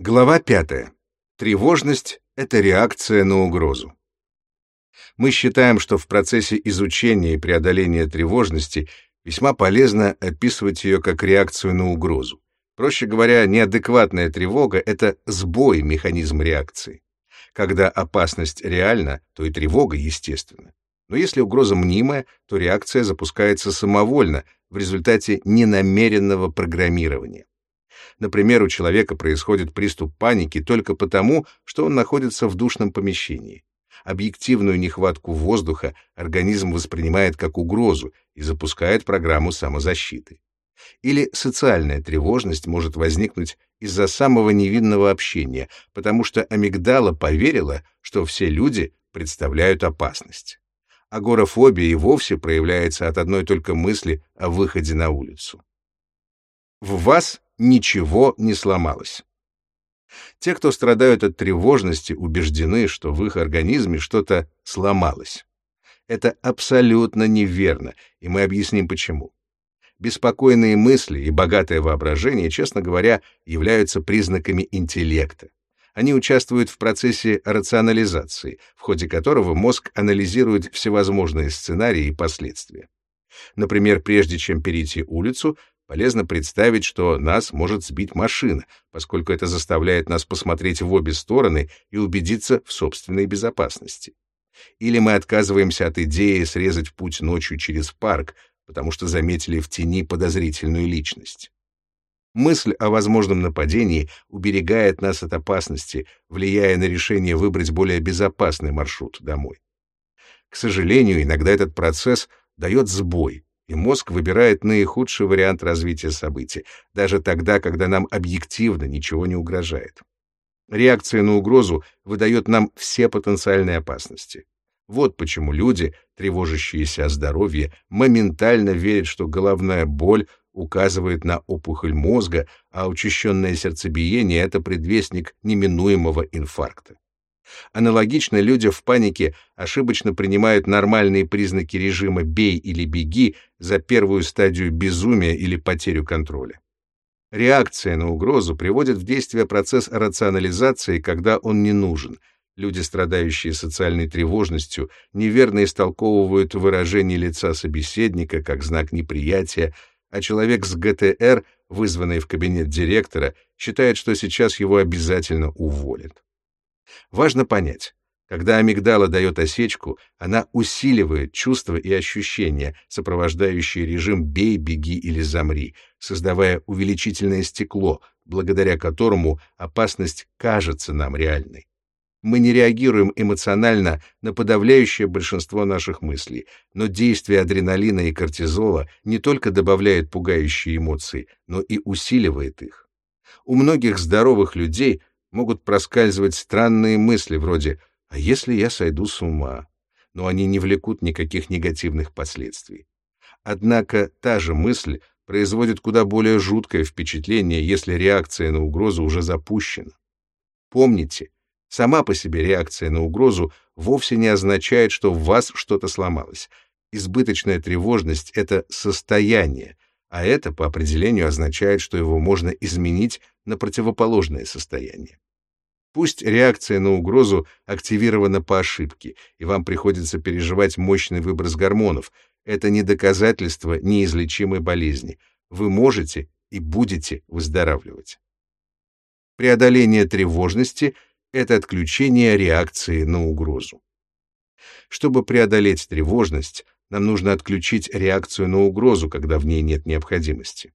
Глава 5. Тревожность — это реакция на угрозу. Мы считаем, что в процессе изучения и преодоления тревожности весьма полезно описывать ее как реакцию на угрозу. Проще говоря, неадекватная тревога — это сбой механизма реакции. Когда опасность реальна, то и тревога естественна. Но если угроза мнимая, то реакция запускается самовольно в результате ненамеренного программирования. Например, у человека происходит приступ паники только потому, что он находится в душном помещении. Объективную нехватку воздуха организм воспринимает как угрозу и запускает программу самозащиты. Или социальная тревожность может возникнуть из-за самого невинного общения, потому что амигдала поверила, что все люди представляют опасность. Агорафобия и вовсе проявляется от одной только мысли о выходе на улицу. В вас ничего не сломалось. Те, кто страдают от тревожности, убеждены, что в их организме что-то сломалось. Это абсолютно неверно, и мы объясним почему. Беспокойные мысли и богатое воображение, честно говоря, являются признаками интеллекта. Они участвуют в процессе рационализации, в ходе которого мозг анализирует всевозможные сценарии и последствия. Например, прежде чем перейти улицу, Полезно представить, что нас может сбить машина, поскольку это заставляет нас посмотреть в обе стороны и убедиться в собственной безопасности. Или мы отказываемся от идеи срезать путь ночью через парк, потому что заметили в тени подозрительную личность. Мысль о возможном нападении уберегает нас от опасности, влияя на решение выбрать более безопасный маршрут домой. К сожалению, иногда этот процесс дает сбой, и мозг выбирает наихудший вариант развития событий, даже тогда, когда нам объективно ничего не угрожает. Реакция на угрозу выдает нам все потенциальные опасности. Вот почему люди, тревожащиеся о здоровье, моментально верят, что головная боль указывает на опухоль мозга, а учащенное сердцебиение — это предвестник неминуемого инфаркта. Аналогично люди в панике ошибочно принимают нормальные признаки режима «бей или беги» за первую стадию безумия или потерю контроля. Реакция на угрозу приводит в действие процесс рационализации, когда он не нужен. Люди, страдающие социальной тревожностью, неверно истолковывают выражение лица собеседника как знак неприятия, а человек с ГТР, вызванный в кабинет директора, считает, что сейчас его обязательно уволят. Важно понять, когда амигдала дает осечку, она усиливает чувства и ощущения, сопровождающие режим «бей, беги или замри», создавая увеличительное стекло, благодаря которому опасность кажется нам реальной. Мы не реагируем эмоционально на подавляющее большинство наших мыслей, но действие адреналина и кортизола не только добавляет пугающие эмоции, но и усиливает их. У многих здоровых людей могут проскальзывать странные мысли вроде «А если я сойду с ума?» Но они не влекут никаких негативных последствий. Однако та же мысль производит куда более жуткое впечатление, если реакция на угрозу уже запущена. Помните, сама по себе реакция на угрозу вовсе не означает, что в вас что-то сломалось. Избыточная тревожность — это состояние, а это по определению означает, что его можно изменить на противоположное состояние. Пусть реакция на угрозу активирована по ошибке, и вам приходится переживать мощный выброс гормонов. Это не доказательство неизлечимой болезни. Вы можете и будете выздоравливать. Преодоление тревожности — это отключение реакции на угрозу. Чтобы преодолеть тревожность, нам нужно отключить реакцию на угрозу, когда в ней нет необходимости.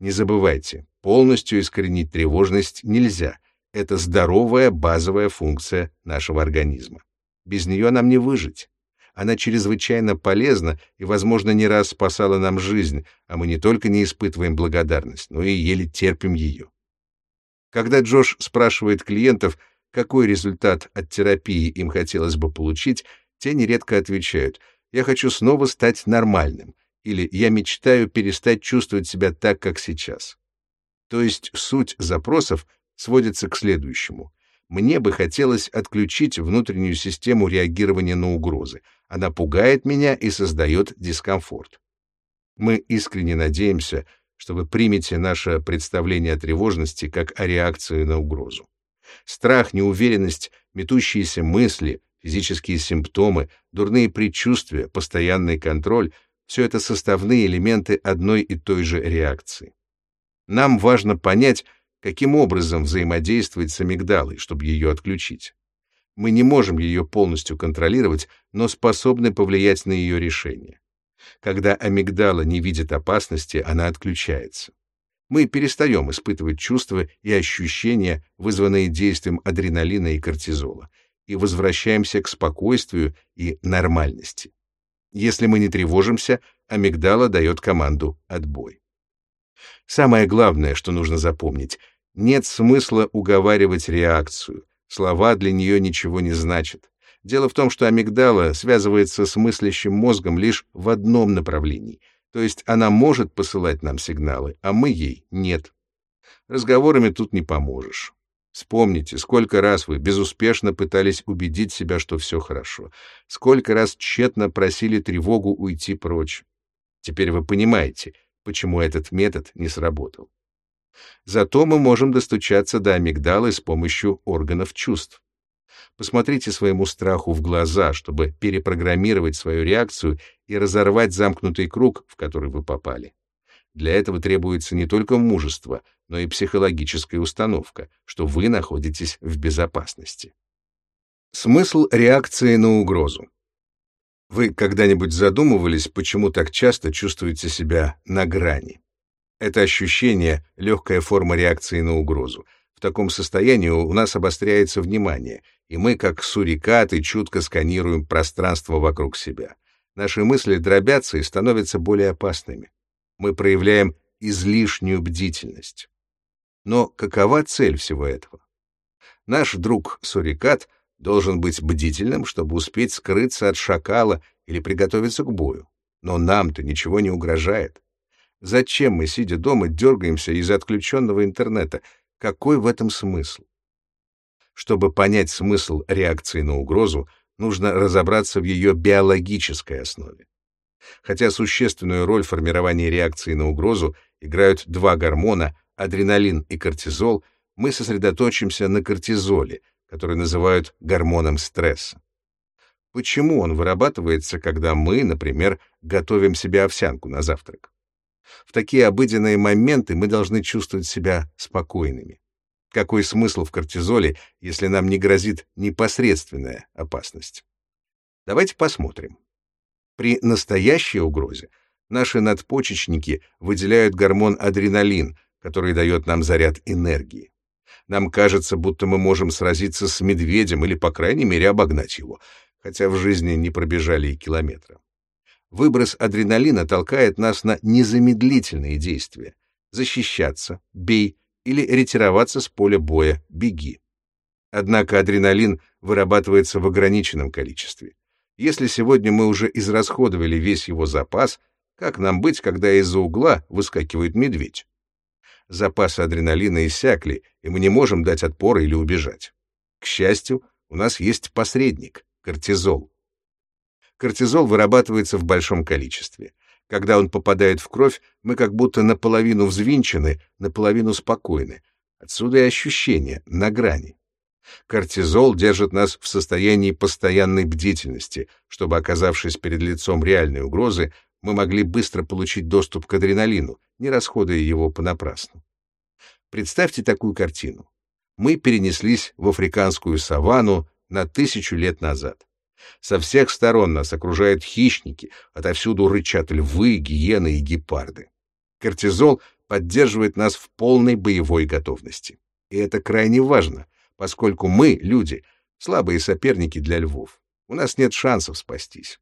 Не забывайте, полностью искоренить тревожность нельзя. Это здоровая базовая функция нашего организма. Без нее нам не выжить. Она чрезвычайно полезна и, возможно, не раз спасала нам жизнь, а мы не только не испытываем благодарность, но и еле терпим ее. Когда Джош спрашивает клиентов, какой результат от терапии им хотелось бы получить, те нередко отвечают — я хочу снова стать нормальным, или я мечтаю перестать чувствовать себя так, как сейчас. То есть суть запросов сводится к следующему. Мне бы хотелось отключить внутреннюю систему реагирования на угрозы. Она пугает меня и создает дискомфорт. Мы искренне надеемся, что вы примете наше представление о тревожности как о реакции на угрозу. Страх, неуверенность, метущиеся мысли, физические симптомы, дурные предчувствия, постоянный контроль — все это составные элементы одной и той же реакции. Нам важно понять, каким образом взаимодействовать с амигдалой, чтобы ее отключить. Мы не можем ее полностью контролировать, но способны повлиять на ее решение. Когда амигдала не видит опасности, она отключается. Мы перестаем испытывать чувства и ощущения, вызванные действием адреналина и кортизола, и возвращаемся к спокойствию и нормальности. Если мы не тревожимся, амигдала дает команду «отбой». Самое главное, что нужно запомнить, нет смысла уговаривать реакцию. Слова для нее ничего не значат. Дело в том, что амигдала связывается с мыслящим мозгом лишь в одном направлении, то есть она может посылать нам сигналы, а мы ей нет. Разговорами тут не поможешь. Вспомните, сколько раз вы безуспешно пытались убедить себя, что все хорошо, сколько раз тщетно просили тревогу уйти прочь. Теперь вы понимаете, почему этот метод не сработал. Зато мы можем достучаться до амигдалы с помощью органов чувств. Посмотрите своему страху в глаза, чтобы перепрограммировать свою реакцию и разорвать замкнутый круг, в который вы попали. Для этого требуется не только мужество, но и психологическая установка, что вы находитесь в безопасности. Смысл реакции на угрозу. Вы когда-нибудь задумывались, почему так часто чувствуете себя на грани? Это ощущение — легкая форма реакции на угрозу. В таком состоянии у нас обостряется внимание, и мы, как сурикаты, чутко сканируем пространство вокруг себя. Наши мысли дробятся и становятся более опасными. Мы проявляем излишнюю бдительность. Но какова цель всего этого? Наш друг сурикат должен быть бдительным, чтобы успеть скрыться от шакала или приготовиться к бою. Но нам-то ничего не угрожает. Зачем мы, сидя дома, дергаемся из-за отключенного интернета? Какой в этом смысл? Чтобы понять смысл реакции на угрозу, нужно разобраться в ее биологической основе. Хотя существенную роль в формировании реакции на угрозу играют два гормона — адреналин и кортизол, мы сосредоточимся на кортизоле, который называют гормоном стресса. Почему он вырабатывается, когда мы, например, готовим себе овсянку на завтрак? В такие обыденные моменты мы должны чувствовать себя спокойными. Какой смысл в кортизоле, если нам не грозит непосредственная опасность? Давайте посмотрим. При настоящей угрозе наши надпочечники выделяют гормон адреналин, который дает нам заряд энергии. Нам кажется, будто мы можем сразиться с медведем или, по крайней мере, обогнать его, хотя в жизни не пробежали и километра. Выброс адреналина толкает нас на незамедлительные действия. Защищаться, бей, или ретироваться с поля боя, беги. Однако адреналин вырабатывается в ограниченном количестве. Если сегодня мы уже израсходовали весь его запас, как нам быть, когда из-за угла выскакивает медведь? Запасы адреналина иссякли, и мы не можем дать отпор или убежать. К счастью, у нас есть посредник — кортизол. Кортизол вырабатывается в большом количестве. Когда он попадает в кровь, мы как будто наполовину взвинчены, наполовину спокойны. Отсюда и ощущение на грани. Кортизол держит нас в состоянии постоянной бдительности, чтобы, оказавшись перед лицом реальной угрозы, мы могли быстро получить доступ к адреналину, не расходуя его понапрасну. Представьте такую картину. Мы перенеслись в африканскую саванну на тысячу лет назад. Со всех сторон нас окружают хищники, отовсюду рычат львы, гиены и гепарды. Кортизол поддерживает нас в полной боевой готовности. И это крайне важно, поскольку мы, люди, слабые соперники для львов. У нас нет шансов спастись.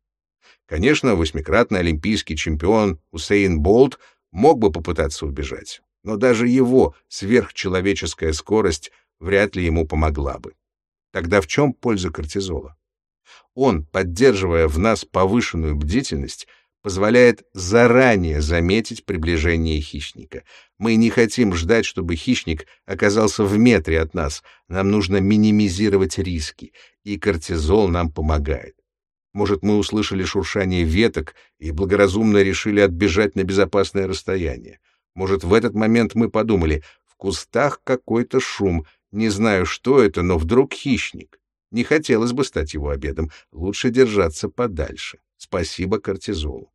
Конечно, восьмикратный олимпийский чемпион Усейн Болт мог бы попытаться убежать, но даже его сверхчеловеческая скорость вряд ли ему помогла бы. Тогда в чем польза кортизола? Он, поддерживая в нас повышенную бдительность, позволяет заранее заметить приближение хищника. Мы не хотим ждать, чтобы хищник оказался в метре от нас. Нам нужно минимизировать риски, и кортизол нам помогает. Может, мы услышали шуршание веток и благоразумно решили отбежать на безопасное расстояние. Может, в этот момент мы подумали, в кустах какой-то шум, не знаю, что это, но вдруг хищник. Не хотелось бы стать его обедом, лучше держаться подальше. Спасибо кортизолу.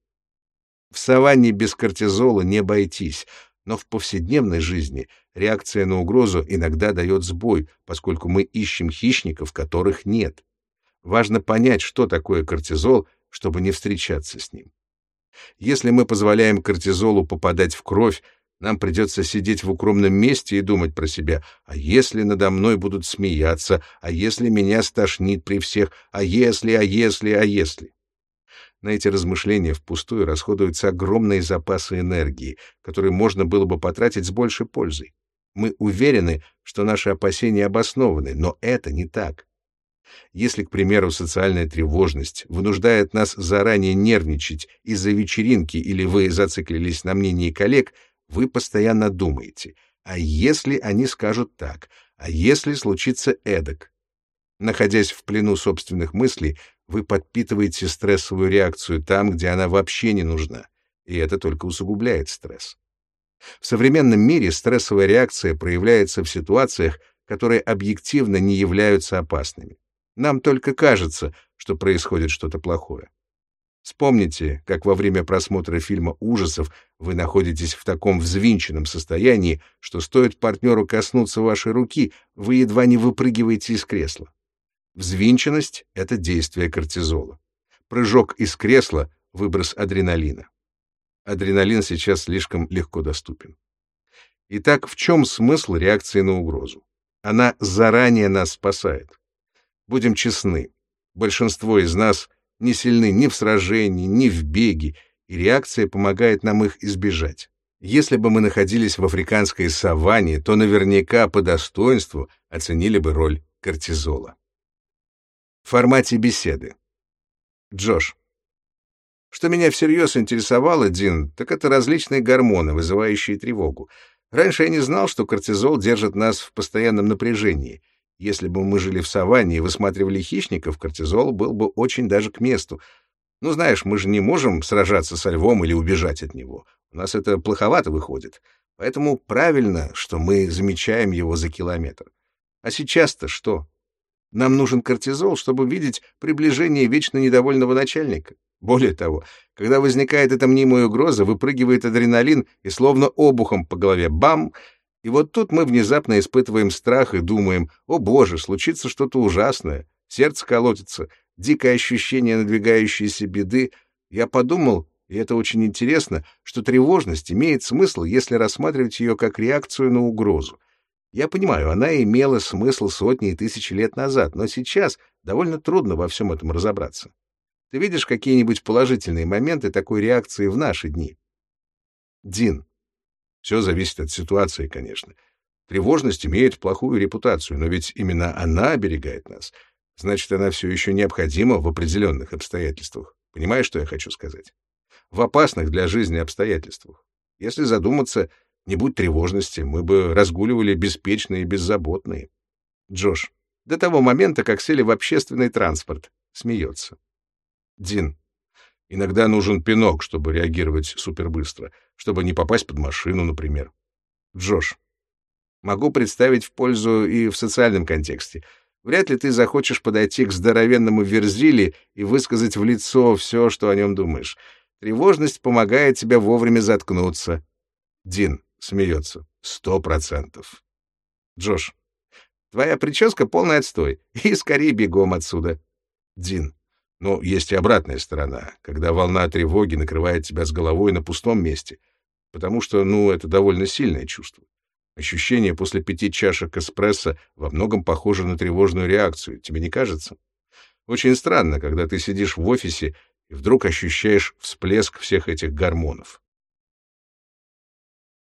В саванне без кортизола не обойтись, но в повседневной жизни реакция на угрозу иногда дает сбой, поскольку мы ищем хищников, которых нет. Важно понять, что такое кортизол, чтобы не встречаться с ним. Если мы позволяем кортизолу попадать в кровь, нам придется сидеть в укромном месте и думать про себя, а если надо мной будут смеяться, а если меня стошнит при всех, а если, а если, а если. На эти размышления впустую расходуются огромные запасы энергии, которые можно было бы потратить с большей пользой. Мы уверены, что наши опасения обоснованы, но это не так. Если, к примеру, социальная тревожность вынуждает нас заранее нервничать из-за вечеринки или вы зациклились на мнении коллег, вы постоянно думаете, а если они скажут так, а если случится эдак? Находясь в плену собственных мыслей, вы подпитываете стрессовую реакцию там, где она вообще не нужна, и это только усугубляет стресс. В современном мире стрессовая реакция проявляется в ситуациях, которые объективно не являются опасными. Нам только кажется, что происходит что-то плохое. Вспомните, как во время просмотра фильма ужасов вы находитесь в таком взвинченном состоянии, что стоит партнеру коснуться вашей руки, вы едва не выпрыгиваете из кресла. Взвинченность — это действие кортизола. Прыжок из кресла — выброс адреналина. Адреналин сейчас слишком легко доступен. Итак, в чем смысл реакции на угрозу? Она заранее нас спасает. Будем честны, большинство из нас — не сильны ни в сражении, ни в беге, и реакция помогает нам их избежать. Если бы мы находились в африканской саванне, то наверняка по достоинству оценили бы роль кортизола. В формате беседы. Джош. Что меня всерьез интересовало, Дин, так это различные гормоны, вызывающие тревогу. Раньше я не знал, что кортизол держит нас в постоянном напряжении — если бы мы жили в саванне и высматривали хищников, кортизол был бы очень даже к месту. Ну, знаешь, мы же не можем сражаться со львом или убежать от него. У нас это плоховато выходит. Поэтому правильно, что мы замечаем его за километр. А сейчас-то что? Нам нужен кортизол, чтобы видеть приближение вечно недовольного начальника. Более того, когда возникает эта мнимая угроза, выпрыгивает адреналин и словно обухом по голове бам — и вот тут мы внезапно испытываем страх и думаем, о боже, случится что-то ужасное, сердце колотится, дикое ощущение надвигающейся беды. Я подумал, и это очень интересно, что тревожность имеет смысл, если рассматривать ее как реакцию на угрозу. Я понимаю, она имела смысл сотни и тысячи лет назад, но сейчас довольно трудно во всем этом разобраться. Ты видишь какие-нибудь положительные моменты такой реакции в наши дни? Дин, все зависит от ситуации, конечно. Тревожность имеет плохую репутацию, но ведь именно она оберегает нас. Значит, она все еще необходима в определенных обстоятельствах. Понимаешь, что я хочу сказать? В опасных для жизни обстоятельствах. Если задуматься, не будь тревожности, мы бы разгуливали беспечные и беззаботные. Джош, до того момента, как сели в общественный транспорт, смеется. Дин, Иногда нужен пинок, чтобы реагировать супербыстро, чтобы не попасть под машину, например. Джош. Могу представить в пользу и в социальном контексте. Вряд ли ты захочешь подойти к здоровенному Верзили и высказать в лицо все, что о нем думаешь. Тревожность помогает тебе вовремя заткнуться. Дин смеется. Сто процентов. Джош. Твоя прическа полный отстой. И скорее бегом отсюда. Дин. Но есть и обратная сторона, когда волна тревоги накрывает тебя с головой на пустом месте, потому что, ну, это довольно сильное чувство. Ощущение после пяти чашек эспрессо во многом похоже на тревожную реакцию, тебе не кажется? Очень странно, когда ты сидишь в офисе и вдруг ощущаешь всплеск всех этих гормонов.